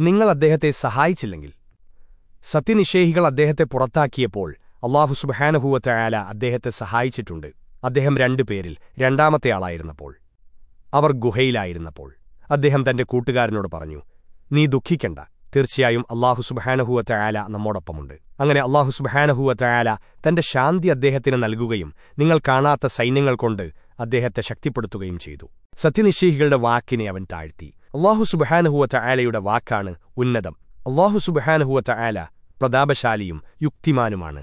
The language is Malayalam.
നിങ്ങൾ അദ്ദേഹത്തെ സഹായിച്ചില്ലെങ്കിൽ. സത്യനിഷേഹികൾ അദ്ദേഹത്തെ പുറത്താക്കിയപ്പോൾ അള്ളാഹു സുബഹാനഹൂവത്തയാല അദ്ദേഹത്തെ സഹായിച്ചിട്ടുണ്ട്. അദ്ദേഹം രണ്ടു പേരിൽ രണ്ടാമത്തെ ആളായിരുന്നപ്പോൾ. അവർ ഗുഹയിലായിരുന്നപ്പോൾ. അദ്ദേഹം തന്റെ കൂട്ടുകാരനോട് പറഞ്ഞു നീ ദുഃഖിക്കണ്ട. തീർച്ചയായും അള്ളാഹു സുബഹാനഹുവത്തയാല നമ്മോടൊപ്പമുണ്ട്. അങ്ങനെ അള്ളാഹു സുബഹാനഹുവത്തയാല തന്റെ ശാന്തി അദ്ദേഹത്തിന് നൽകുകയും നിങ്ങൾ കാണാത്ത സൈന്യങ്ങൾ കൊണ്ട് അദ്ദേഹത്തെ ശക്തിപ്പെടുത്തുകയും ചെയ്തു. സത്യനിഷേഹികളുടെ വാക്കിനെ അവൻ താഴ്ത്തി. അള്ളാഹു ആലയുടെ വാക്കാണ് ഉന്നതം. അള്ളാഹു ആല പ്രതാപശാലിയും യുക്തിമാനുമാണ്.